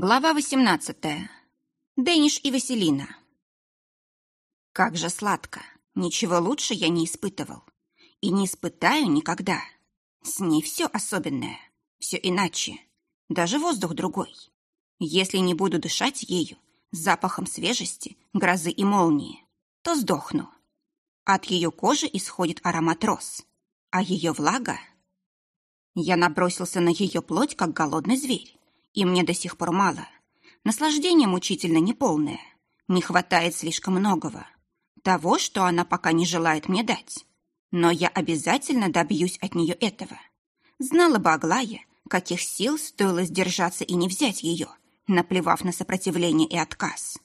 Глава 18. Дэниш и Василина. Как же сладко. Ничего лучше я не испытывал. И не испытаю никогда. С ней все особенное. Все иначе. Даже воздух другой. Если не буду дышать ею, запахом свежести, грозы и молнии, то сдохну. От ее кожи исходит аромат роз. А ее влага... Я набросился на ее плоть, как голодный зверь и мне до сих пор мало. Наслаждение мучительно неполное. Не хватает слишком многого. Того, что она пока не желает мне дать. Но я обязательно добьюсь от нее этого. Знала бы Аглая, каких сил стоило сдержаться и не взять ее, наплевав на сопротивление и отказ.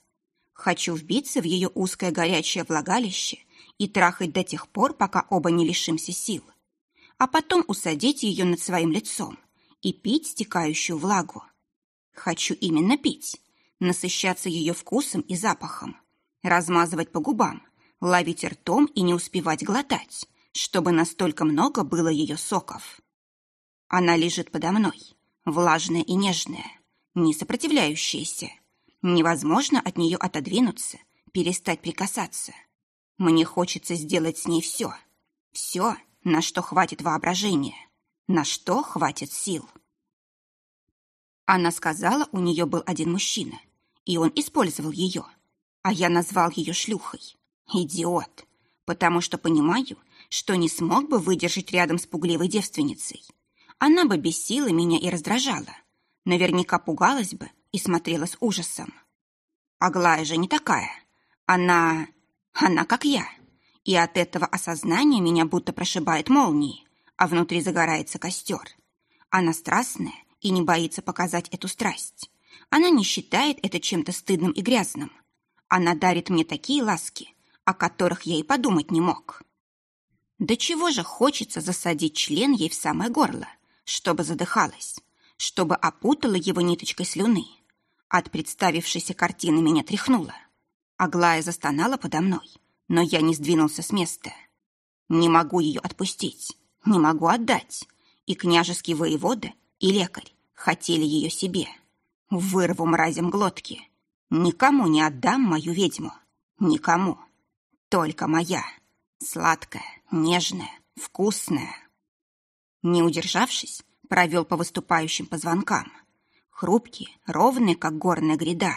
Хочу вбиться в ее узкое горячее влагалище и трахать до тех пор, пока оба не лишимся сил. А потом усадить ее над своим лицом и пить стекающую влагу. Хочу именно пить, насыщаться ее вкусом и запахом, размазывать по губам, ловить ртом и не успевать глотать, чтобы настолько много было ее соков. Она лежит подо мной, влажная и нежная, не сопротивляющаяся. Невозможно от нее отодвинуться, перестать прикасаться. Мне хочется сделать с ней все. Все, на что хватит воображения, на что хватит сил. Она сказала, у нее был один мужчина, и он использовал ее. А я назвал ее шлюхой. Идиот. Потому что понимаю, что не смог бы выдержать рядом с пугливой девственницей. Она бы бесила меня и раздражала. Наверняка пугалась бы и смотрела с ужасом. Аглая же не такая. Она... она как я. И от этого осознания меня будто прошибает молнией, а внутри загорается костер. Она страстная и не боится показать эту страсть. Она не считает это чем-то стыдным и грязным. Она дарит мне такие ласки, о которых я и подумать не мог. До чего же хочется засадить член ей в самое горло, чтобы задыхалась, чтобы опутала его ниточкой слюны. От представившейся картины меня тряхнуло. Аглая застонала подо мной, но я не сдвинулся с места. Не могу ее отпустить, не могу отдать. И княжеский воевода и лекарь хотели ее себе. Вырву мразям глотки. Никому не отдам мою ведьму. Никому. Только моя. Сладкая, нежная, вкусная. Не удержавшись, провел по выступающим позвонкам. Хрупкие, ровные, как горная гряда.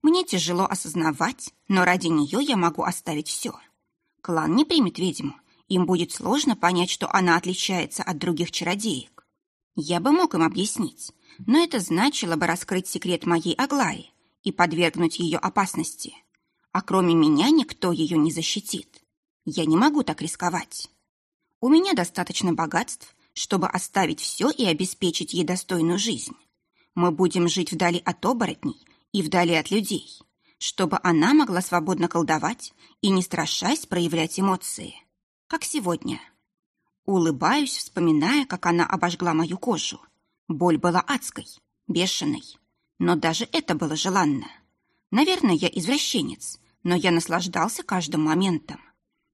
Мне тяжело осознавать, но ради нее я могу оставить все. Клан не примет ведьму. Им будет сложно понять, что она отличается от других чародеек. Я бы мог им объяснить, но это значило бы раскрыть секрет моей Аглаи и подвергнуть ее опасности. А кроме меня никто ее не защитит. Я не могу так рисковать. У меня достаточно богатств, чтобы оставить все и обеспечить ей достойную жизнь. Мы будем жить вдали от оборотней и вдали от людей, чтобы она могла свободно колдовать и не страшась проявлять эмоции, как сегодня. Улыбаюсь, вспоминая, как она обожгла мою кожу. Боль была адской, бешеной. Но даже это было желанно. Наверное, я извращенец, но я наслаждался каждым моментом.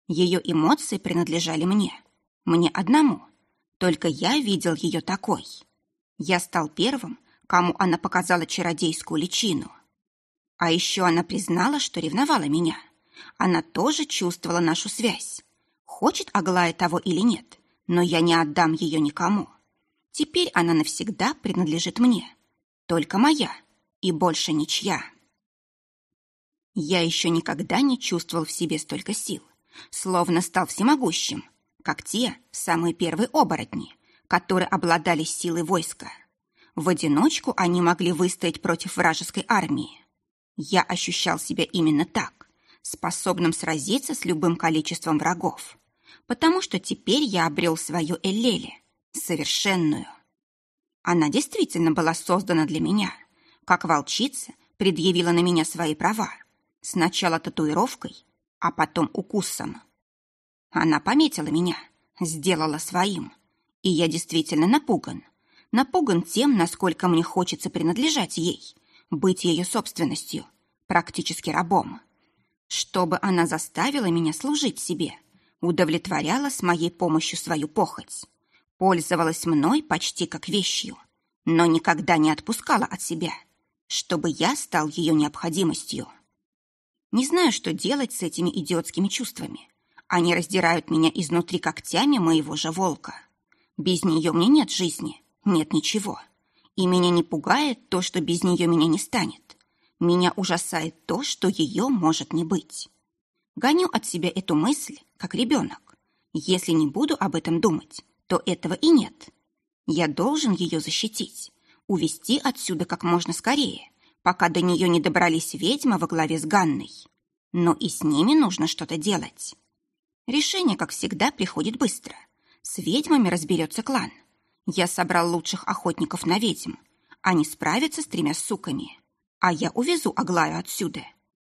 Ее эмоции принадлежали мне. Мне одному. Только я видел ее такой. Я стал первым, кому она показала чародейскую личину. А еще она признала, что ревновала меня. Она тоже чувствовала нашу связь. Хочет Аглая того или нет, но я не отдам ее никому. Теперь она навсегда принадлежит мне. Только моя и больше ничья. Я еще никогда не чувствовал в себе столько сил, словно стал всемогущим, как те самые первые оборотни, которые обладали силой войска. В одиночку они могли выстоять против вражеской армии. Я ощущал себя именно так, способным сразиться с любым количеством врагов потому что теперь я обрел свою Эллеле, совершенную. Она действительно была создана для меня, как волчица предъявила на меня свои права, сначала татуировкой, а потом укусом. Она пометила меня, сделала своим, и я действительно напуган. Напуган тем, насколько мне хочется принадлежать ей, быть ее собственностью, практически рабом. Чтобы она заставила меня служить себе – удовлетворяла с моей помощью свою похоть, пользовалась мной почти как вещью, но никогда не отпускала от себя, чтобы я стал ее необходимостью. Не знаю, что делать с этими идиотскими чувствами. Они раздирают меня изнутри когтями моего же волка. Без нее мне нет жизни, нет ничего. И меня не пугает то, что без нее меня не станет. Меня ужасает то, что ее может не быть. Гоню от себя эту мысль, как ребенок. Если не буду об этом думать, то этого и нет. Я должен ее защитить, увести отсюда как можно скорее, пока до нее не добрались ведьмы во главе с Ганной. Но и с ними нужно что-то делать. Решение, как всегда, приходит быстро. С ведьмами разберется клан. Я собрал лучших охотников на ведьм. Они справятся с тремя суками. А я увезу Аглаю отсюда,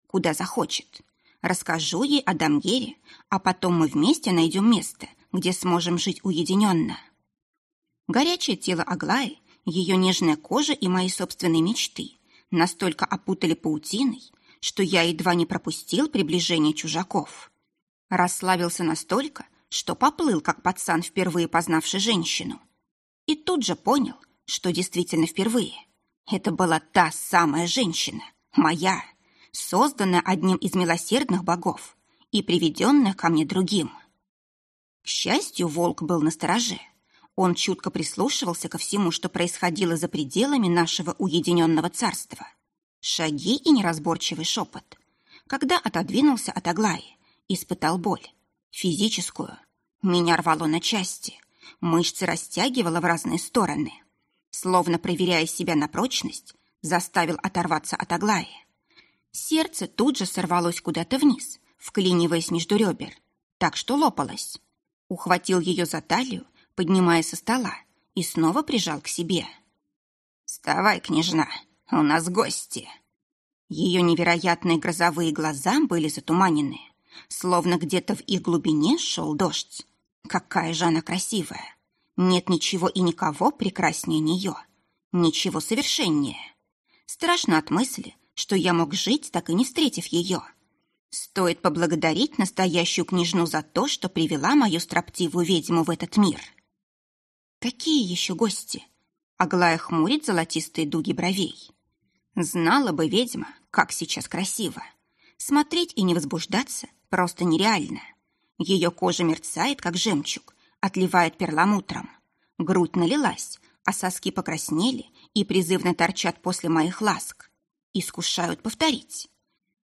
куда захочет. Расскажу ей о Дамьере, а потом мы вместе найдем место, где сможем жить уединенно. Горячее тело Аглаи, ее нежная кожа и мои собственные мечты настолько опутали паутиной, что я едва не пропустил приближение чужаков. Расслабился настолько, что поплыл, как пацан, впервые познавший женщину. И тут же понял, что действительно впервые. Это была та самая женщина, моя, созданная одним из милосердных богов и приведенная ко мне другим. К счастью, волк был на стороже. Он чутко прислушивался ко всему, что происходило за пределами нашего уединенного царства. Шаги и неразборчивый шепот. Когда отодвинулся от Аглаи, испытал боль. Физическую. Меня рвало на части. Мышцы растягивало в разные стороны. Словно проверяя себя на прочность, заставил оторваться от Аглаи. Сердце тут же сорвалось куда-то вниз, вклиниваясь между ребер, так что лопалось. Ухватил ее за талию, поднимая со стола, и снова прижал к себе. «Вставай, княжна, у нас гости!» Ее невероятные грозовые глаза были затуманены, словно где-то в их глубине шел дождь. Какая же она красивая! Нет ничего и никого прекраснее нее, ничего совершеннее. Страшно от мысли, что я мог жить, так и не встретив ее. Стоит поблагодарить настоящую княжну за то, что привела мою строптивую ведьму в этот мир. Какие еще гости? Аглая хмурит золотистые дуги бровей. Знала бы ведьма, как сейчас красиво. Смотреть и не возбуждаться просто нереально. Ее кожа мерцает, как жемчуг, отливает перламутром. Грудь налилась, а соски покраснели и призывно торчат после моих ласк. Искушают повторить.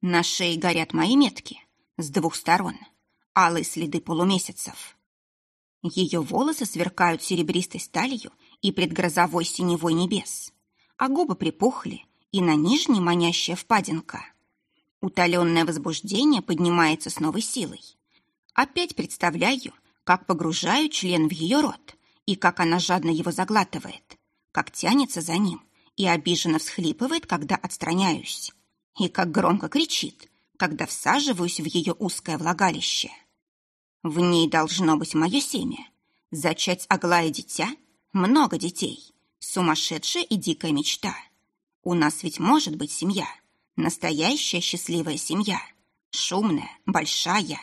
На шее горят мои метки с двух сторон, алые следы полумесяцев. Ее волосы сверкают серебристой сталью и предгрозовой синевой небес, а губы припухли, и на нижней манящая впадинка. Утоленное возбуждение поднимается с новой силой. Опять представляю, как погружаю член в ее рот и как она жадно его заглатывает, как тянется за ним и обиженно всхлипывает, когда отстраняюсь и как громко кричит, когда всаживаюсь в ее узкое влагалище. В ней должно быть мое семя. Зачать Аглая дитя? Много детей. Сумасшедшая и дикая мечта. У нас ведь может быть семья. Настоящая счастливая семья. Шумная, большая.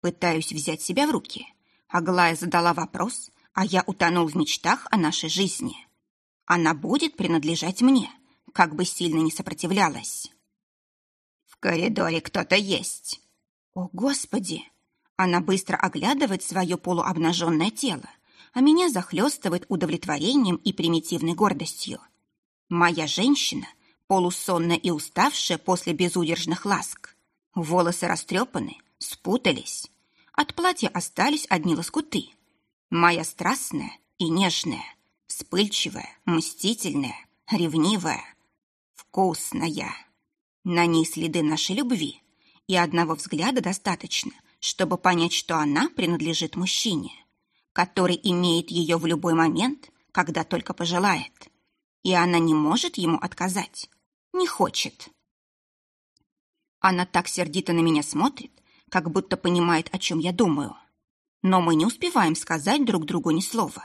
Пытаюсь взять себя в руки. Аглая задала вопрос, а я утонул в мечтах о нашей жизни. Она будет принадлежать мне — как бы сильно не сопротивлялась. В коридоре кто-то есть. О, Господи! Она быстро оглядывает свое полуобнаженное тело, а меня захлестывает удовлетворением и примитивной гордостью. Моя женщина, полусонная и уставшая после безудержных ласк. Волосы растрепаны, спутались. От платья остались одни лоскуты. Моя страстная и нежная, вспыльчивая, мстительная, ревнивая вкусная. На ней следы нашей любви, и одного взгляда достаточно, чтобы понять, что она принадлежит мужчине, который имеет ее в любой момент, когда только пожелает. И она не может ему отказать, не хочет. Она так сердито на меня смотрит, как будто понимает, о чем я думаю. Но мы не успеваем сказать друг другу ни слова.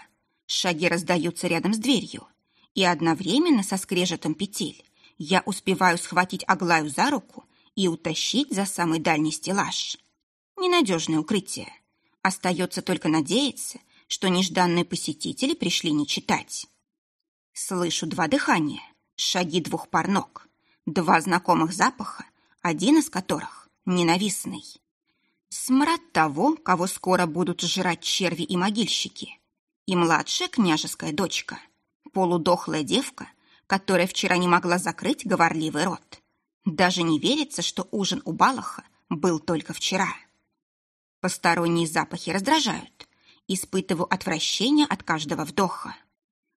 Шаги раздаются рядом с дверью, и одновременно со скрежетом петель я успеваю схватить Аглаю за руку и утащить за самый дальний стеллаж. Ненадежное укрытие. Остается только надеяться, что нежданные посетители пришли не читать. Слышу два дыхания, шаги двух пар ног, два знакомых запаха, один из которых ненавистный. Смрад того, кого скоро будут жрать черви и могильщики. И младшая княжеская дочка, полудохлая девка, которая вчера не могла закрыть говорливый рот. Даже не верится, что ужин у Балаха был только вчера. Посторонние запахи раздражают. Испытываю отвращение от каждого вдоха.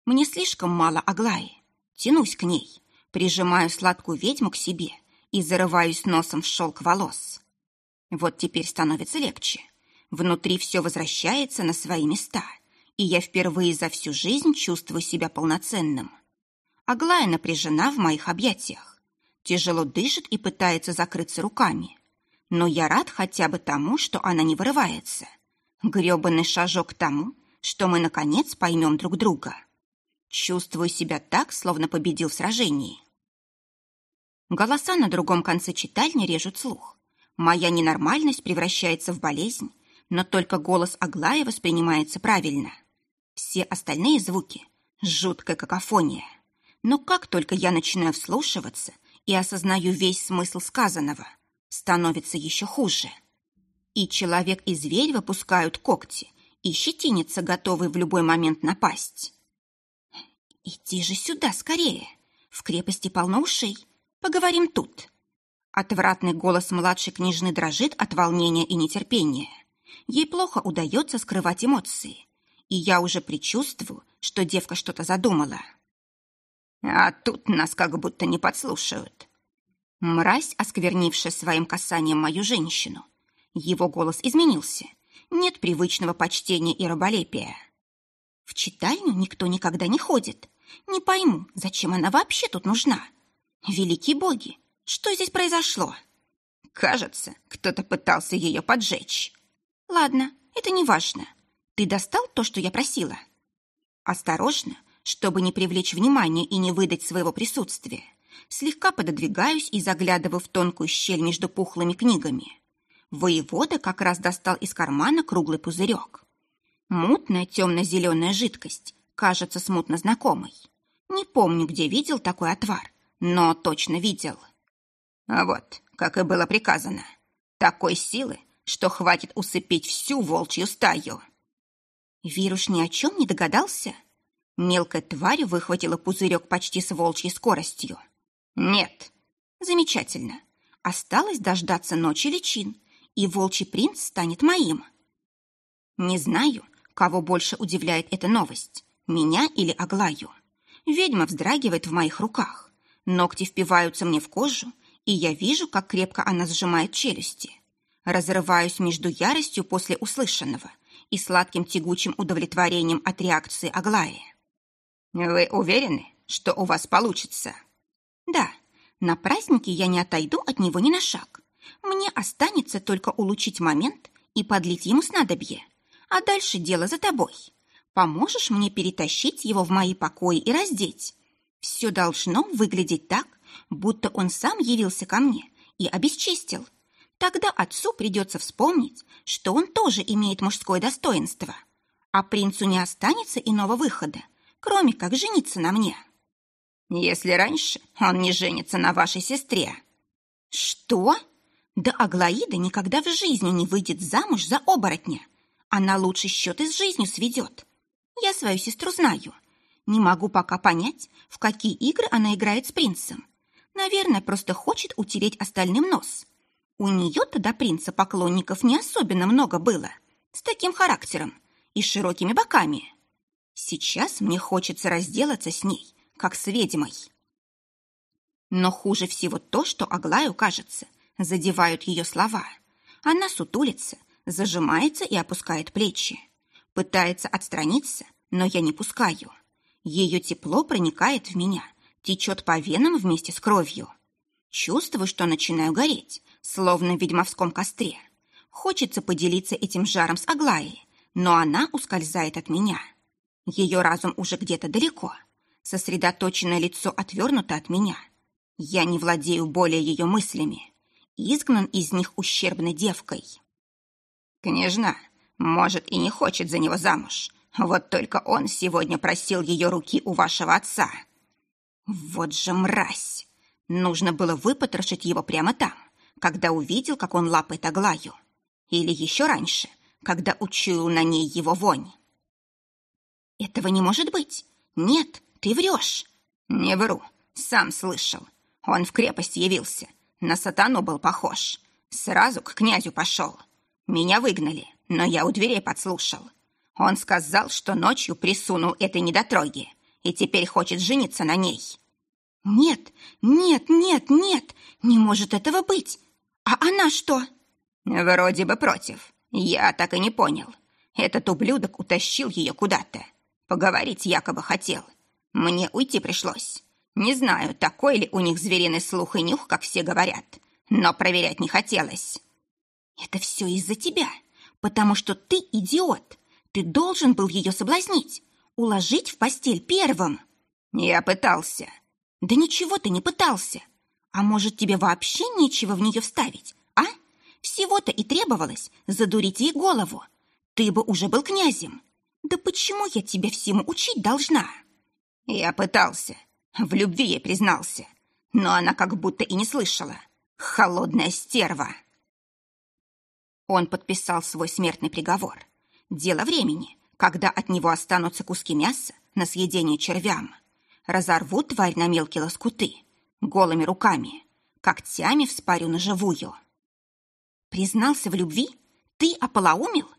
Мне слишком мало Аглаи. Тянусь к ней, прижимаю сладкую ведьму к себе и зарываюсь носом в шелк волос. Вот теперь становится легче. Внутри все возвращается на свои места, и я впервые за всю жизнь чувствую себя полноценным. Аглая напряжена в моих объятиях. Тяжело дышит и пытается закрыться руками. Но я рад хотя бы тому, что она не вырывается. Грёбаный шажок к тому, что мы, наконец, поймем друг друга. Чувствую себя так, словно победил в сражении. Голоса на другом конце читальни режут слух. Моя ненормальность превращается в болезнь, но только голос Аглаи воспринимается правильно. Все остальные звуки — жуткая какофония. Но как только я начинаю вслушиваться и осознаю весь смысл сказанного, становится еще хуже. И человек и зверь выпускают когти и щетинятся, готовые в любой момент напасть. «Иди же сюда скорее! В крепости полно ушей. Поговорим тут!» Отвратный голос младшей княжны дрожит от волнения и нетерпения. Ей плохо удается скрывать эмоции, и я уже предчувствую, что девка что-то задумала. А тут нас как будто не подслушают. Мразь, осквернившая своим касанием мою женщину. Его голос изменился. Нет привычного почтения и раболепия. В читальню никто никогда не ходит. Не пойму, зачем она вообще тут нужна. Великие боги, что здесь произошло? Кажется, кто-то пытался ее поджечь. Ладно, это не важно. Ты достал то, что я просила? Осторожно, чтобы не привлечь внимание и не выдать своего присутствия. Слегка пододвигаюсь и заглядываю в тонкую щель между пухлыми книгами. Воевода как раз достал из кармана круглый пузырек. Мутная темно-зеленая жидкость, кажется смутно знакомой. Не помню, где видел такой отвар, но точно видел. А вот, как и было приказано, такой силы, что хватит усыпить всю волчью стаю. Вирус ни о чем не догадался. Мелкая тварь выхватила пузырек почти с волчьей скоростью. Нет. Замечательно. Осталось дождаться ночи личин, и волчий принц станет моим. Не знаю, кого больше удивляет эта новость, меня или Аглаю. Ведьма вздрагивает в моих руках. Ногти впиваются мне в кожу, и я вижу, как крепко она сжимает челюсти. Разрываюсь между яростью после услышанного и сладким тягучим удовлетворением от реакции Аглаи. «Вы уверены, что у вас получится?» «Да, на празднике я не отойду от него ни на шаг. Мне останется только улучшить момент и подлить ему снадобье. А дальше дело за тобой. Поможешь мне перетащить его в мои покои и раздеть? Все должно выглядеть так, будто он сам явился ко мне и обесчестил. Тогда отцу придется вспомнить, что он тоже имеет мужское достоинство, а принцу не останется иного выхода, кроме как жениться на мне. Если раньше он не женится на вашей сестре. Что? Да Аглаида никогда в жизни не выйдет замуж за оборотня. Она лучше счеты с жизнью сведет. Я свою сестру знаю. Не могу пока понять, в какие игры она играет с принцем. Наверное, просто хочет утереть остальным нос. У нее-то до принца поклонников не особенно много было. С таким характером и широкими боками. Сейчас мне хочется разделаться с ней, как с ведьмой. Но хуже всего то, что Аглаю, кажется, задевают ее слова. Она сутулится, зажимается и опускает плечи. Пытается отстраниться, но я не пускаю. Ее тепло проникает в меня – течет по венам вместе с кровью. Чувствую, что начинаю гореть, словно в ведьмовском костре. Хочется поделиться этим жаром с Аглаей, но она ускользает от меня. Ее разум уже где-то далеко. Сосредоточенное лицо отвернуто от меня. Я не владею более ее мыслями. Изгнан из них ущербной девкой. Княжна, может, и не хочет за него замуж. Вот только он сегодня просил ее руки у вашего отца. Вот же мразь! Нужно было выпотрошить его прямо там, когда увидел, как он лапает Аглаю. Или еще раньше, когда учуял на ней его вонь. «Этого не может быть! Нет, ты врешь!» «Не вру, сам слышал. Он в крепость явился, на сатану был похож. Сразу к князю пошел. Меня выгнали, но я у дверей подслушал. Он сказал, что ночью присунул этой недотроге и теперь хочет жениться на ней. Нет, нет, нет, нет, не может этого быть. А она что? Вроде бы против. Я так и не понял. Этот ублюдок утащил ее куда-то. Поговорить якобы хотел. Мне уйти пришлось. Не знаю, такой ли у них звериный слух и нюх, как все говорят, но проверять не хотелось. Это все из-за тебя, потому что ты идиот. Ты должен был ее соблазнить, уложить в постель первым. Я пытался. Да ничего ты не пытался. А может, тебе вообще нечего в нее вставить, а? Всего-то и требовалось задурить ей голову. Ты бы уже был князем. Да почему я тебя всему учить должна? Я пытался, в любви ей признался, но она как будто и не слышала. Холодная стерва. Он подписал свой смертный приговор. Дело времени, когда от него останутся куски мяса на съедение червям. Разорвут тварь на мелкие лоскуты, голыми руками, когтями вспарю на живую. Признался в любви? Ты ополоумил?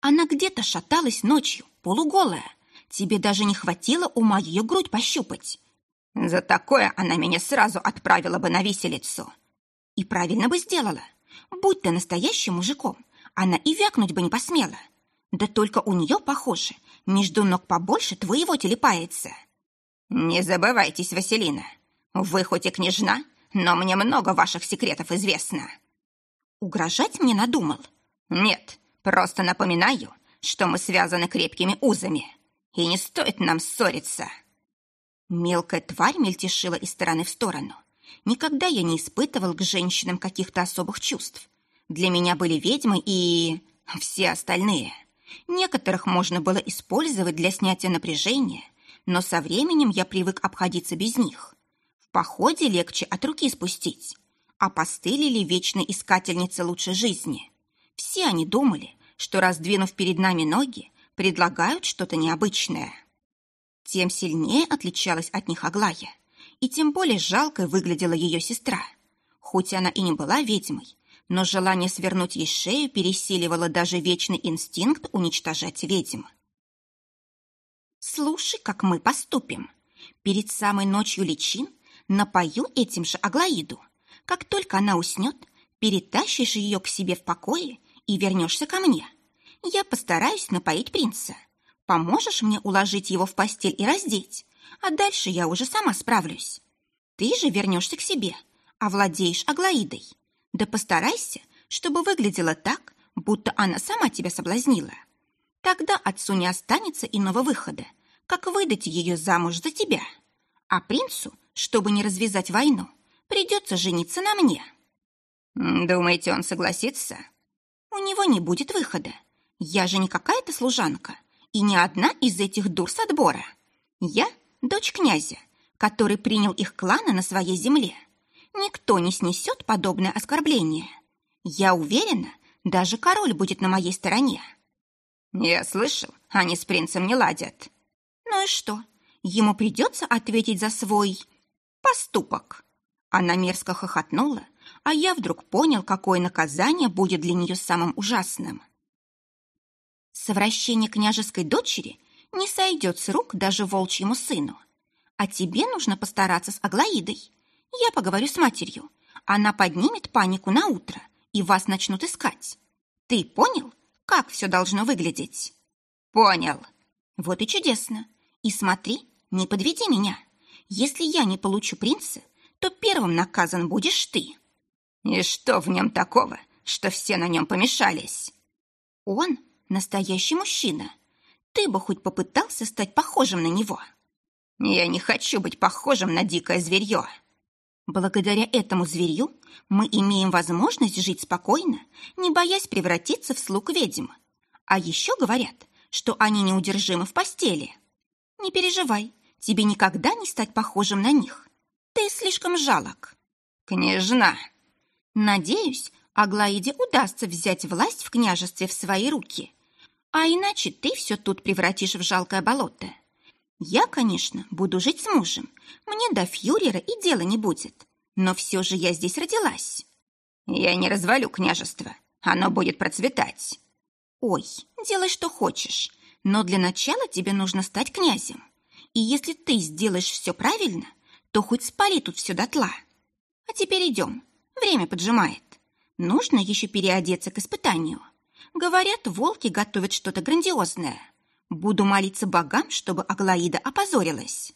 Она где-то шаталась ночью, полуголая. Тебе даже не хватило ума ее грудь пощупать. За такое она меня сразу отправила бы на виселицу. И правильно бы сделала. Будь ты настоящим мужиком, она и вякнуть бы не посмела. Да только у нее, похоже, между ног побольше твоего телепается. Не забывайтесь, Василина. Вы хоть и княжна, но мне много ваших секретов известно. Угрожать мне надумал? Нет, просто напоминаю, что мы связаны крепкими узами, и не стоит нам ссориться. Мелкая тварь мельтешила из стороны в сторону. Никогда я не испытывал к женщинам каких-то особых чувств. Для меня были ведьмы и... все остальные. Некоторых можно было использовать для снятия напряжения, но со временем я привык обходиться без них. В походе легче от руки спустить. А постылили вечной искательницы лучшей жизни. Все они думали, что, раздвинув перед нами ноги, предлагают что-то необычное тем сильнее отличалась от них Аглая, и тем более жалкой выглядела ее сестра. Хоть она и не была ведьмой, но желание свернуть ей шею пересиливало даже вечный инстинкт уничтожать ведьм. «Слушай, как мы поступим. Перед самой ночью личин напою этим же Аглаиду. Как только она уснет, перетащишь ее к себе в покое и вернешься ко мне. Я постараюсь напоить принца. Поможешь мне уложить его в постель и раздеть, а дальше я уже сама справлюсь. Ты же вернешься к себе, овладеешь Аглаидой. Да постарайся, чтобы выглядело так, будто она сама тебя соблазнила. Тогда отцу не останется иного выхода, как выдать ее замуж за тебя. А принцу, чтобы не развязать войну, придется жениться на мне. Думаете, он согласится? У него не будет выхода. Я же не какая-то служанка, и не одна из этих дур с отбора. Я – дочь князя, который принял их кланы на своей земле. Никто не снесет подобное оскорбление. Я уверена, даже король будет на моей стороне. Я слышал, они с принцем не ладят. Ну и что? Ему придется ответить за свой поступок. Она мерзко хохотнула, а я вдруг понял, какое наказание будет для нее самым ужасным. Совращение княжеской дочери не сойдет с рук даже волчьему сыну. А тебе нужно постараться с Аглаидой. Я поговорю с матерью. Она поднимет панику на утро, и вас начнут искать. Ты понял, как все должно выглядеть? Понял. Вот и чудесно. И смотри, не подведи меня. Если я не получу принца, то первым наказан будешь ты. И что в нем такого, что все на нем помешались? Он настоящий мужчина. Ты бы хоть попытался стать похожим на него. Я не хочу быть похожим на дикое зверье. Благодаря этому зверью мы имеем возможность жить спокойно, не боясь превратиться в слуг ведьм. А еще говорят, что они неудержимы в постели. Не переживай, Тебе никогда не стать похожим на них. Ты слишком жалок. Княжна. Надеюсь, Аглаиде удастся взять власть в княжестве в свои руки. А иначе ты все тут превратишь в жалкое болото. Я, конечно, буду жить с мужем. Мне до фюрера и дела не будет. Но все же я здесь родилась. Я не развалю княжество. Оно будет процветать. Ой, делай, что хочешь. Но для начала тебе нужно стать князем. И если ты сделаешь все правильно, то хоть спали тут все дотла. А теперь идем. Время поджимает. Нужно еще переодеться к испытанию. Говорят, волки готовят что-то грандиозное. Буду молиться богам, чтобы Аглаида опозорилась.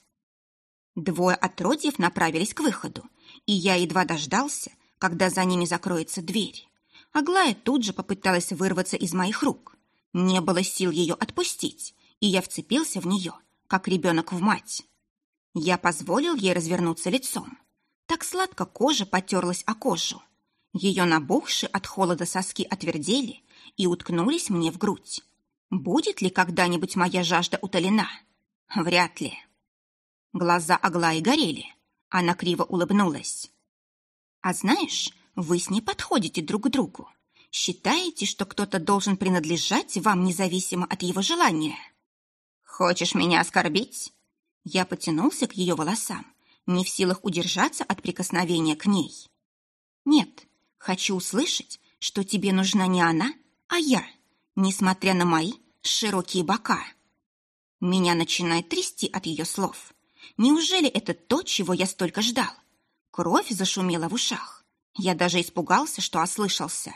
Двое отродьев направились к выходу, и я едва дождался, когда за ними закроется дверь. Аглая тут же попыталась вырваться из моих рук. Не было сил ее отпустить, и я вцепился в нее, как ребенок в мать. Я позволил ей развернуться лицом. Так сладко кожа потерлась о кожу. Ее набухшие от холода соски отвердели и уткнулись мне в грудь. Будет ли когда-нибудь моя жажда утолена? Вряд ли. Глаза Аглаи горели. Она криво улыбнулась. А знаешь, вы с ней подходите друг к другу. Считаете, что кто-то должен принадлежать вам независимо от его желания? Хочешь меня оскорбить? Я потянулся к ее волосам, не в силах удержаться от прикосновения к ней. Нет, хочу услышать, что тебе нужна не она, а я, несмотря на мои широкие бока. Меня начинает трясти от ее слов. Неужели это то, чего я столько ждал? Кровь зашумела в ушах. Я даже испугался, что ослышался.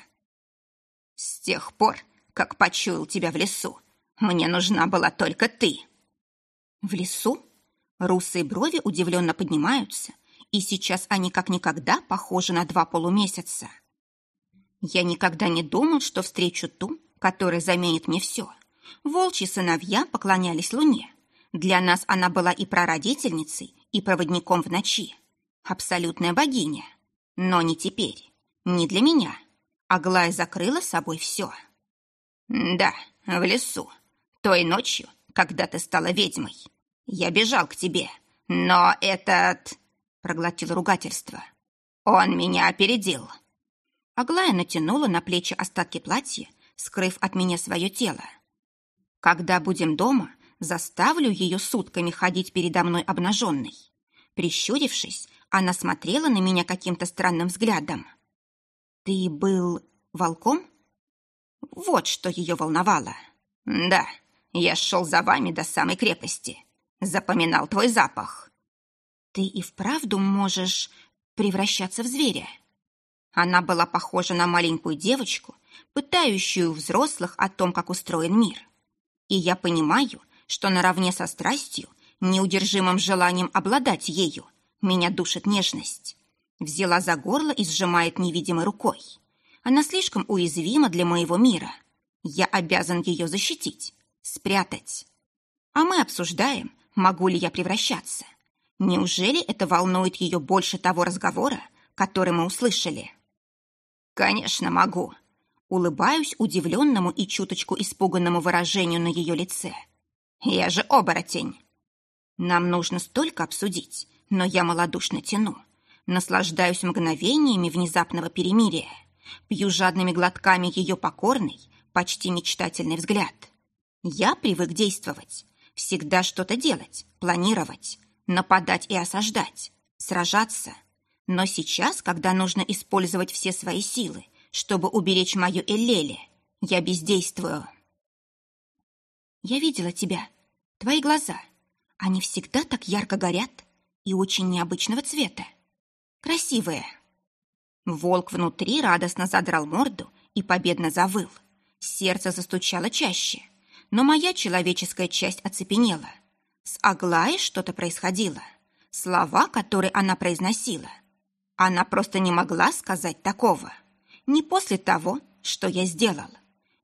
С тех пор, как почуял тебя в лесу, мне нужна была только ты. В лесу? Русые брови удивленно поднимаются, и сейчас они как никогда похожи на два полумесяца. Я никогда не думал, что встречу ту, которая заменит мне все. Волчьи сыновья поклонялись луне. Для нас она была и прародительницей, и проводником в ночи. Абсолютная богиня. Но не теперь. Не для меня. Аглая закрыла собой все. Да, в лесу. Той ночью, когда ты стала ведьмой. Я бежал к тебе, но этот...» Проглотил ругательство. «Он меня опередил». Аглая натянула на плечи остатки платья, скрыв от меня свое тело. «Когда будем дома, заставлю ее сутками ходить передо мной обнаженной». Прищурившись, она смотрела на меня каким-то странным взглядом. «Ты был волком?» Вот что ее волновало. «Да, я шел за вами до самой крепости запоминал твой запах. Ты и вправду можешь превращаться в зверя. Она была похожа на маленькую девочку, пытающую взрослых о том, как устроен мир. И я понимаю, что наравне со страстью, неудержимым желанием обладать ею, меня душит нежность. Взяла за горло и сжимает невидимой рукой. Она слишком уязвима для моего мира. Я обязан ее защитить, спрятать. А мы обсуждаем, могу ли я превращаться. Неужели это волнует ее больше того разговора, который мы услышали? Конечно, могу. Улыбаюсь удивленному и чуточку испуганному выражению на ее лице. Я же оборотень. Нам нужно столько обсудить, но я малодушно тяну. Наслаждаюсь мгновениями внезапного перемирия. Пью жадными глотками ее покорный, почти мечтательный взгляд. Я привык действовать, Всегда что-то делать, планировать, нападать и осаждать, сражаться. Но сейчас, когда нужно использовать все свои силы, чтобы уберечь мою Эллели, я бездействую. Я видела тебя, твои глаза. Они всегда так ярко горят и очень необычного цвета. Красивые. Волк внутри радостно задрал морду и победно завыл. Сердце застучало чаще но моя человеческая часть оцепенела. С Аглаей что-то происходило. Слова, которые она произносила. Она просто не могла сказать такого. Не после того, что я сделал.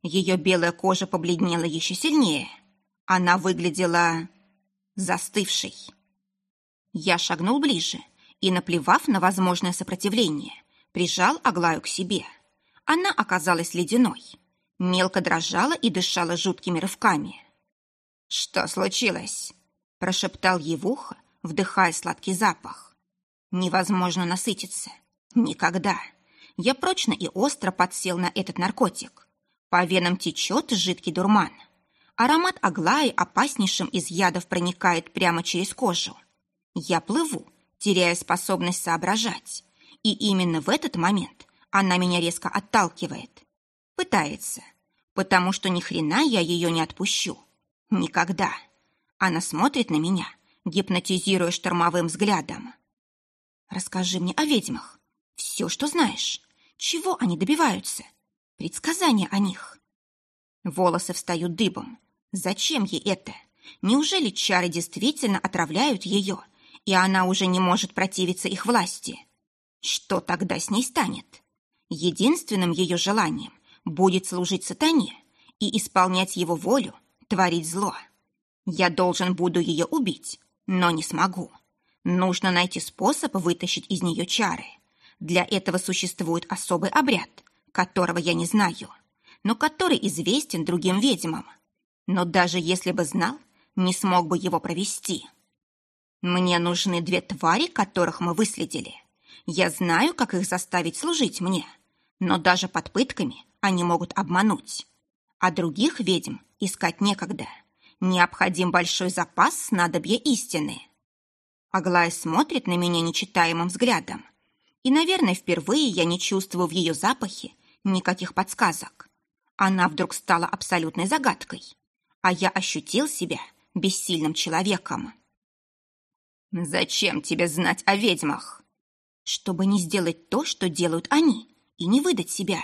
Ее белая кожа побледнела еще сильнее. Она выглядела застывшей. Я шагнул ближе и, наплевав на возможное сопротивление, прижал Аглаю к себе. Она оказалась ледяной мелко дрожала и дышала жуткими рывками. «Что случилось?» Прошептал ей в ухо, вдыхая сладкий запах. Невозможно насытиться. Никогда. Я прочно и остро подсел на этот наркотик. По венам течет жидкий дурман. Аромат Аглаи опаснейшим из ядов проникает прямо через кожу. Я плыву, теряя способность соображать. И именно в этот момент она меня резко отталкивает. Пытается. Потому что ни хрена я ее не отпущу. Никогда. Она смотрит на меня, гипнотизируя штормовым взглядом. Расскажи мне о ведьмах. Все, что знаешь. Чего они добиваются? Предсказания о них. Волосы встают дыбом. Зачем ей это? Неужели чары действительно отравляют ее, и она уже не может противиться их власти? Что тогда с ней станет? Единственным ее желанием будет служить сатане и исполнять его волю, творить зло. Я должен буду ее убить, но не смогу. Нужно найти способ вытащить из нее чары. Для этого существует особый обряд, которого я не знаю, но который известен другим ведьмам. Но даже если бы знал, не смог бы его провести. Мне нужны две твари, которых мы выследили. Я знаю, как их заставить служить мне, но даже под пытками они могут обмануть. А других ведьм искать некогда. Необходим большой запас снадобья истины. Аглая смотрит на меня нечитаемым взглядом. И, наверное, впервые я не чувствую в ее запахе никаких подсказок. Она вдруг стала абсолютной загадкой, а я ощутил себя бессильным человеком. «Зачем тебе знать о ведьмах?» «Чтобы не сделать то, что делают они, и не выдать себя».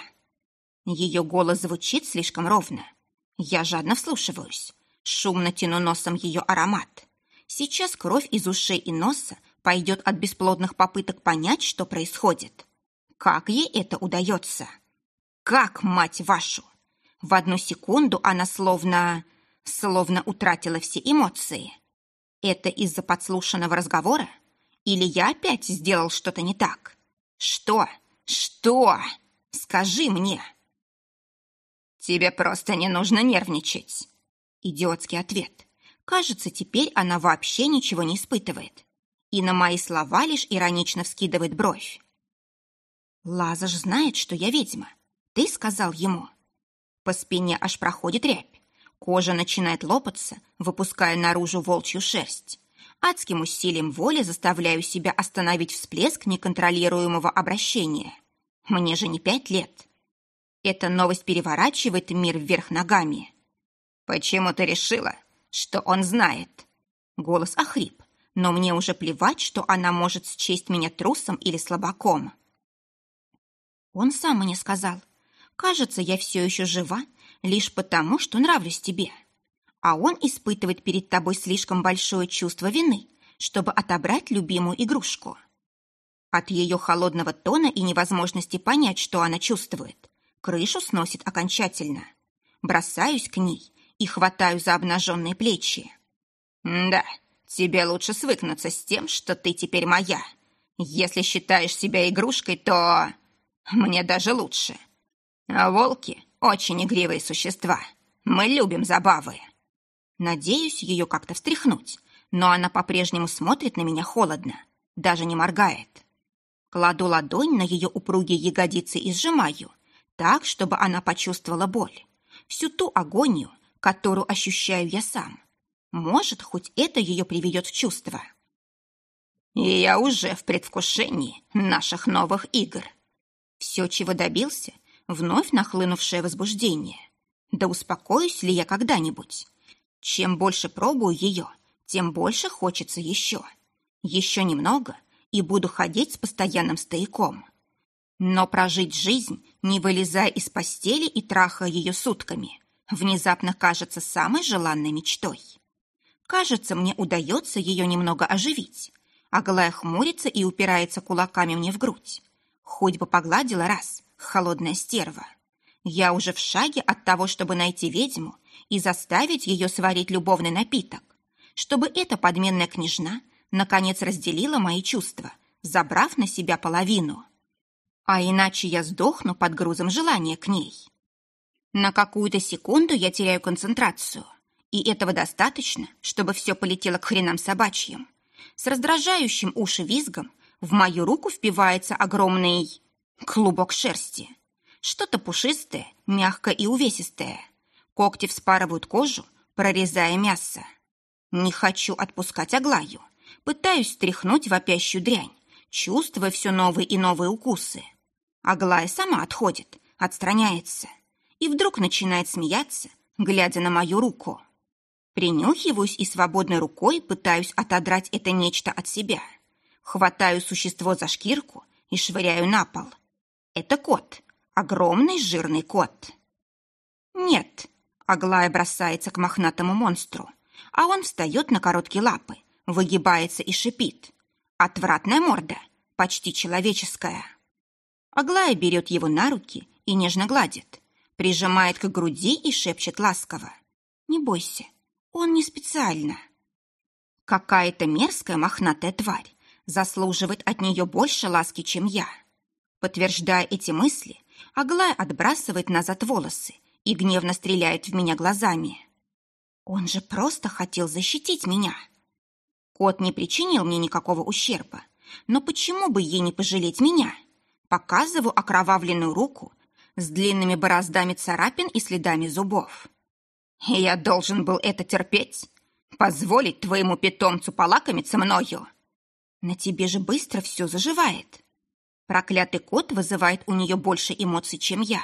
Ее голос звучит слишком ровно. Я жадно вслушиваюсь, шумно тяну носом ее аромат. Сейчас кровь из ушей и носа пойдет от бесплодных попыток понять, что происходит. Как ей это удается? Как, мать вашу? В одну секунду она словно... словно утратила все эмоции. Это из-за подслушанного разговора? Или я опять сделал что-то не так? Что? Что? Скажи мне. Тебе просто не нужно нервничать. Идиотский ответ. Кажется, теперь она вообще ничего не испытывает. И на мои слова лишь иронично вскидывает бровь. Лазаш знает, что я ведьма. Ты сказал ему. По спине аж проходит рябь. Кожа начинает лопаться, выпуская наружу волчью шерсть. Адским усилием воли заставляю себя остановить всплеск неконтролируемого обращения. Мне же не пять лет. Эта новость переворачивает мир вверх ногами. «Почему ты решила, что он знает?» Голос охрип, но мне уже плевать, что она может счесть меня трусом или слабаком. Он сам мне сказал. Кажется, я все еще жива лишь потому, что нравлюсь тебе. А он испытывает перед тобой слишком большое чувство вины, чтобы отобрать любимую игрушку. От ее холодного тона и невозможности понять, что она чувствует, крышу сносит окончательно. Бросаюсь к ней и хватаю за обнаженные плечи. «Да, тебе лучше свыкнуться с тем, что ты теперь моя. Если считаешь себя игрушкой, то... мне даже лучше. А волки очень игривые существа. Мы любим забавы. Надеюсь ее как-то встряхнуть, но она по-прежнему смотрит на меня холодно, даже не моргает. Кладу ладонь на ее упругие ягодицы и сжимаю, так, чтобы она почувствовала боль. Всю ту агонию, которую ощущаю я сам. Может, хоть это ее приведет в чувство. И я уже в предвкушении наших новых игр. Все, чего добился, вновь нахлынувшее возбуждение. Да успокоюсь ли я когда-нибудь? Чем больше пробую ее, тем больше хочется еще. Еще немного, и буду ходить с постоянным стояком. Но прожить жизнь, не вылезая из постели и трахая ее сутками, внезапно кажется самой желанной мечтой. Кажется, мне удается ее немного оживить. Аглая хмурится и упирается кулаками мне в грудь. Хоть бы погладила раз, холодная стерва. Я уже в шаге от того, чтобы найти ведьму и заставить ее сварить любовный напиток, чтобы эта подменная княжна наконец разделила мои чувства, забрав на себя половину. А иначе я сдохну под грузом желания к ней. На какую-то секунду я теряю концентрацию И этого достаточно, чтобы все полетело к хренам собачьим. С раздражающим уши визгом в мою руку впивается огромный клубок шерсти. Что-то пушистое, мягкое и увесистое. Когти вспарывают кожу, прорезая мясо. Не хочу отпускать Аглаю. Пытаюсь стряхнуть вопящую дрянь, чувствуя все новые и новые укусы. Аглая сама отходит, отстраняется и вдруг начинает смеяться, глядя на мою руку. Принюхиваюсь и свободной рукой пытаюсь отодрать это нечто от себя. Хватаю существо за шкирку и швыряю на пол. Это кот, огромный жирный кот. Нет, Аглая бросается к мохнатому монстру, а он встает на короткие лапы, выгибается и шипит. Отвратная морда, почти человеческая. Аглая берет его на руки и нежно гладит, прижимает к груди и шепчет ласково. «Не бойся, он не специально». Какая-то мерзкая мохнатая тварь заслуживает от нее больше ласки, чем я. Подтверждая эти мысли, Аглая отбрасывает назад волосы и гневно стреляет в меня глазами. Он же просто хотел защитить меня. Кот не причинил мне никакого ущерба, но почему бы ей не пожалеть меня? Показываю окровавленную руку с длинными бороздами царапин и следами зубов. Я должен был это терпеть, позволить твоему питомцу полакомиться мною. На тебе же быстро все заживает. Проклятый кот вызывает у нее больше эмоций, чем я.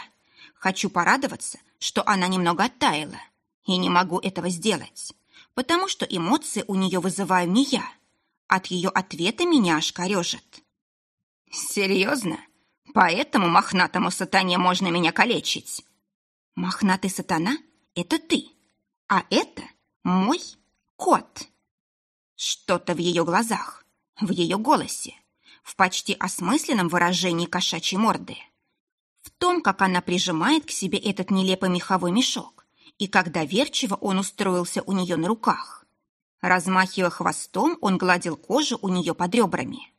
Хочу порадоваться, что она немного оттаяла. И не могу этого сделать, потому что эмоции у нее вызываю не я. От ее ответа меня аж корежит. «Серьезно? Поэтому мохнатому сатане можно меня калечить?» «Мохнатый сатана — это ты, а это мой кот». Что-то в ее глазах, в ее голосе, в почти осмысленном выражении кошачьей морды. В том, как она прижимает к себе этот нелепый меховой мешок, и как доверчиво он устроился у нее на руках. Размахивая хвостом, он гладил кожу у нее под ребрами.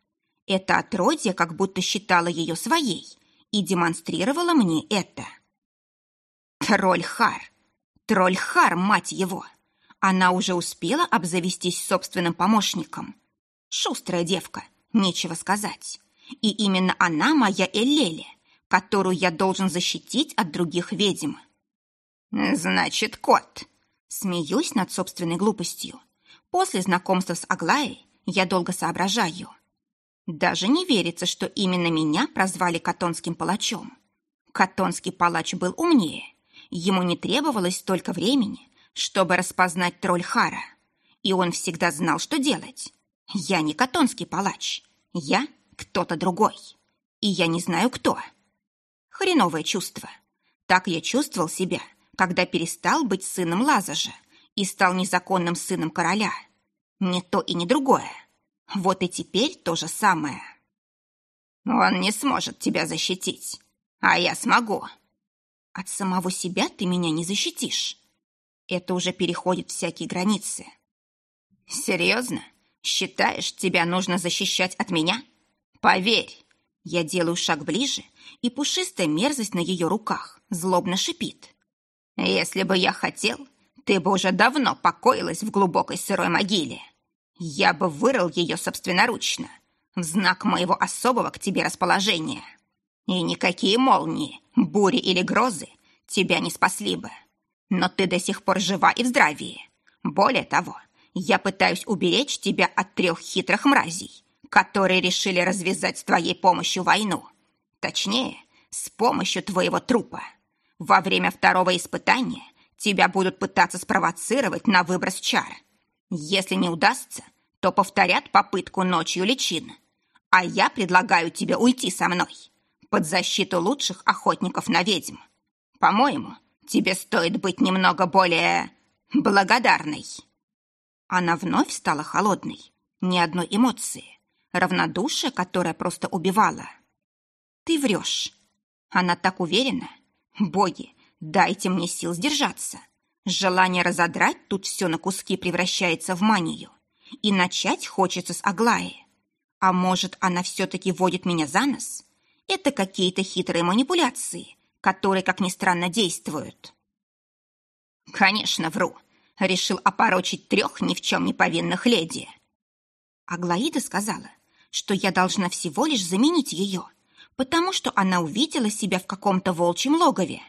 Это отродье как будто считало ее своей и демонстрировало мне это. Тролль-хар! Тролль-хар, мать его! Она уже успела обзавестись собственным помощником. Шустрая девка, нечего сказать. И именно она моя Эллеле, которую я должен защитить от других ведьм. «Значит, кот!» Смеюсь над собственной глупостью. После знакомства с Аглаей я долго соображаю. Даже не верится, что именно меня прозвали Катонским палачом. Катонский палач был умнее. Ему не требовалось столько времени, чтобы распознать тролль Хара. И он всегда знал, что делать. Я не Катонский палач. Я кто-то другой. И я не знаю, кто. Хреновое чувство. Так я чувствовал себя, когда перестал быть сыном Лазажа и стал незаконным сыном короля. Не то и не другое. Вот и теперь то же самое. Он не сможет тебя защитить, а я смогу. От самого себя ты меня не защитишь. Это уже переходит всякие границы. Серьезно? Считаешь, тебя нужно защищать от меня? Поверь. Я делаю шаг ближе, и пушистая мерзость на ее руках злобно шипит. Если бы я хотел, ты бы уже давно покоилась в глубокой сырой могиле. Я бы вырыл ее собственноручно, в знак моего особого к тебе расположения. И никакие молнии, бури или грозы тебя не спасли бы. Но ты до сих пор жива и в здравии. Более того, я пытаюсь уберечь тебя от трех хитрых мразей, которые решили развязать с твоей помощью войну. Точнее, с помощью твоего трупа. Во время второго испытания тебя будут пытаться спровоцировать на выброс чар. Если не удастся, то повторят попытку ночью личин. А я предлагаю тебе уйти со мной под защиту лучших охотников на ведьм. По-моему, тебе стоит быть немного более благодарной. Она вновь стала холодной, ни одной эмоции, равнодушие, которое просто убивало. Ты врешь. Она так уверена, Боги, дайте мне сил сдержаться. Желание разодрать тут все на куски превращается в манию. И начать хочется с Аглаи. А может, она все-таки водит меня за нос? Это какие-то хитрые манипуляции, которые, как ни странно, действуют. Конечно, вру. Решил опорочить трех ни в чем не повинных леди. Аглаида сказала, что я должна всего лишь заменить ее, потому что она увидела себя в каком-то волчьем логове.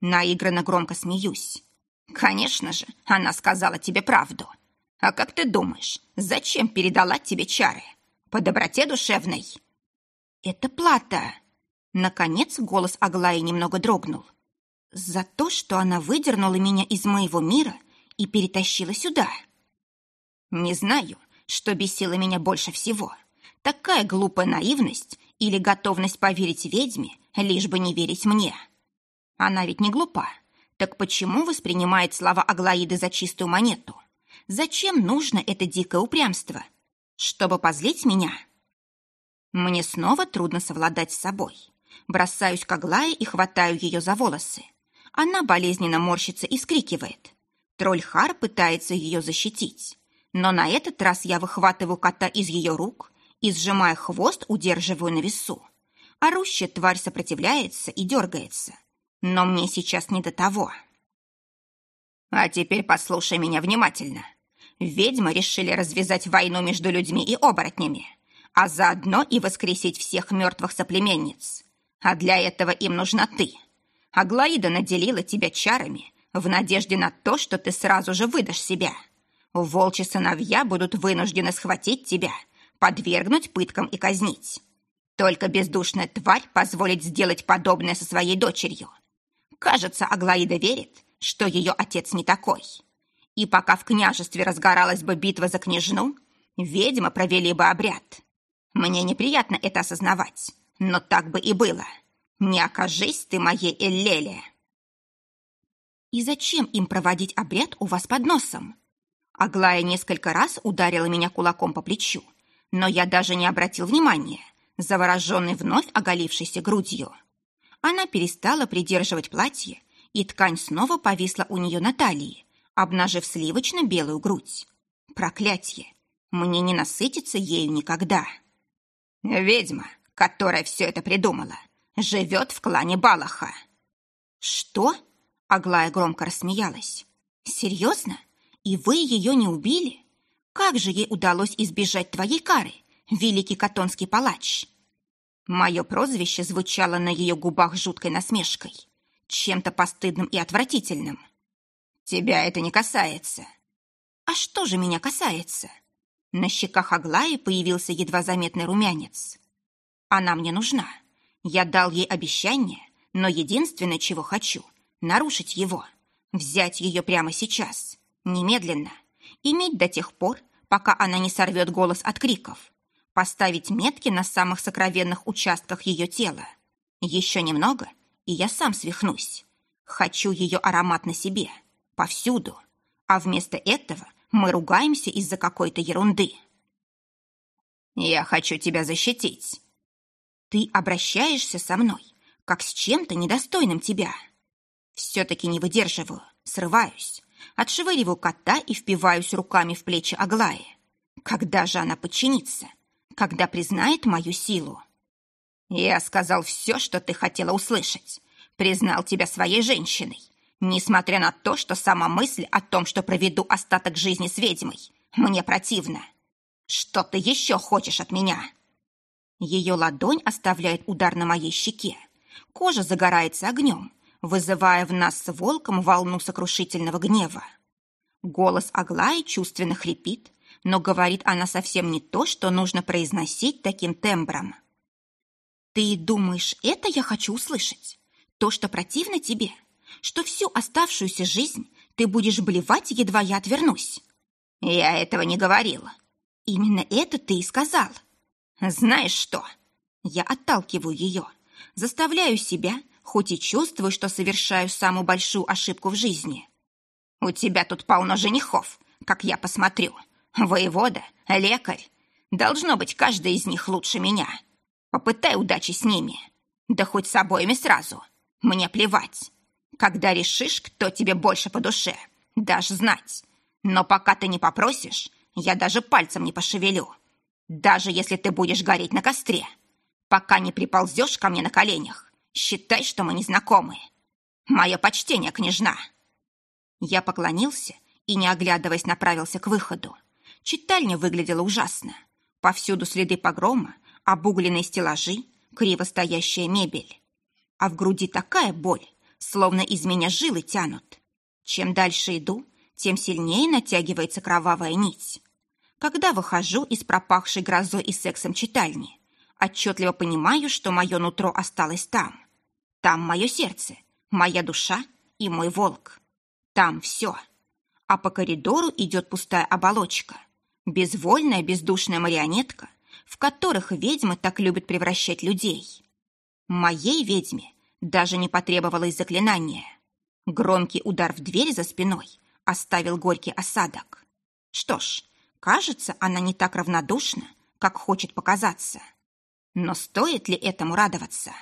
Наигранно громко смеюсь. Конечно же, она сказала тебе правду. А как ты думаешь, зачем передала тебе чары? По доброте душевной? Это плата. Наконец голос Аглаи немного дрогнул. За то, что она выдернула меня из моего мира и перетащила сюда. Не знаю, что бесило меня больше всего. Такая глупая наивность или готовность поверить ведьме, лишь бы не верить мне. Она ведь не глупа. Так почему воспринимает слова Аглаиды за чистую монету? Зачем нужно это дикое упрямство? Чтобы позлить меня? Мне снова трудно совладать с собой. Бросаюсь к Аглае и хватаю ее за волосы. Она болезненно морщится и скрикивает. Тролль Хар пытается ее защитить. Но на этот раз я выхватываю кота из ее рук и, сжимая хвост, удерживаю на весу. Орущая тварь сопротивляется и дергается. Но мне сейчас не до того. А теперь послушай меня внимательно. Ведьмы решили развязать войну между людьми и оборотнями, а заодно и воскресить всех мертвых соплеменниц. А для этого им нужна ты. Аглаида наделила тебя чарами в надежде на то, что ты сразу же выдашь себя. Волчьи сыновья будут вынуждены схватить тебя – подвергнуть пыткам и казнить. Только бездушная тварь позволит сделать подобное со своей дочерью. Кажется, Аглаида верит, что ее отец не такой. И пока в княжестве разгоралась бы битва за княжну, ведьмы провели бы обряд. Мне неприятно это осознавать, но так бы и было. Не окажись ты моей Эллеле. И зачем им проводить обряд у вас под носом? Аглая несколько раз ударила меня кулаком по плечу, но я даже не обратил внимания, завороженный вновь оголившейся грудью. Она перестала придерживать платье, и ткань снова повисла у нее на талии, обнажив сливочно-белую грудь. Проклятье! Мне не насытиться ею никогда. Ведьма, которая все это придумала, живет в клане Балаха. Что? Аглая громко рассмеялась. Серьезно? И вы ее не убили? Как же ей удалось избежать твоей кары, великий катонский палач? Мое прозвище звучало на ее губах жуткой насмешкой, чем-то постыдным и отвратительным. Тебя это не касается. А что же меня касается? На щеках Аглаи появился едва заметный румянец. Она мне нужна. Я дал ей обещание, но единственное, чего хочу, нарушить его. Взять ее прямо сейчас, немедленно, иметь до тех пор, пока она не сорвет голос от криков, поставить метки на самых сокровенных участках ее тела. Еще немного, и я сам свихнусь. Хочу ее аромат на себе, повсюду. А вместо этого мы ругаемся из-за какой-то ерунды. Я хочу тебя защитить. Ты обращаешься со мной, как с чем-то недостойным тебя. Все-таки не выдерживаю, срываюсь, Отшвыриваю кота и впиваюсь руками в плечи Аглаи. Когда же она подчинится? Когда признает мою силу? Я сказал все, что ты хотела услышать. Признал тебя своей женщиной. Несмотря на то, что сама мысль о том, что проведу остаток жизни с ведьмой, мне противна. Что ты еще хочешь от меня?» Ее ладонь оставляет удар на моей щеке. Кожа загорается огнем вызывая в нас с волком волну сокрушительного гнева. Голос Аглаи чувственно хрипит, но говорит она совсем не то, что нужно произносить таким тембром. «Ты думаешь, это я хочу услышать? То, что противно тебе? Что всю оставшуюся жизнь ты будешь блевать, едва я отвернусь?» «Я этого не говорила». «Именно это ты и сказал». «Знаешь что?» Я отталкиваю ее, заставляю себя хоть и чувствую, что совершаю самую большую ошибку в жизни. У тебя тут полно женихов, как я посмотрю. Воевода, лекарь. Должно быть, каждый из них лучше меня. Попытай удачи с ними. Да хоть с обоими сразу. Мне плевать. Когда решишь, кто тебе больше по душе, дашь знать. Но пока ты не попросишь, я даже пальцем не пошевелю. Даже если ты будешь гореть на костре. Пока не приползешь ко мне на коленях, Считай, что мы не знакомы. Мое почтение, княжна!» Я поклонился и, не оглядываясь, направился к выходу. Читальня выглядела ужасно. Повсюду следы погрома, обугленные стеллажи, криво стоящая мебель. А в груди такая боль, словно из меня жилы тянут. Чем дальше иду, тем сильнее натягивается кровавая нить. Когда выхожу из пропахшей грозой и сексом читальни, отчетливо понимаю, что мое нутро осталось там. Там мое сердце, моя душа и мой волк. Там все. А по коридору идет пустая оболочка. Безвольная бездушная марионетка, в которых ведьмы так любят превращать людей. Моей ведьме даже не потребовалось заклинания. Громкий удар в дверь за спиной оставил горький осадок. Что ж, кажется, она не так равнодушна, как хочет показаться. Но стоит ли этому радоваться?»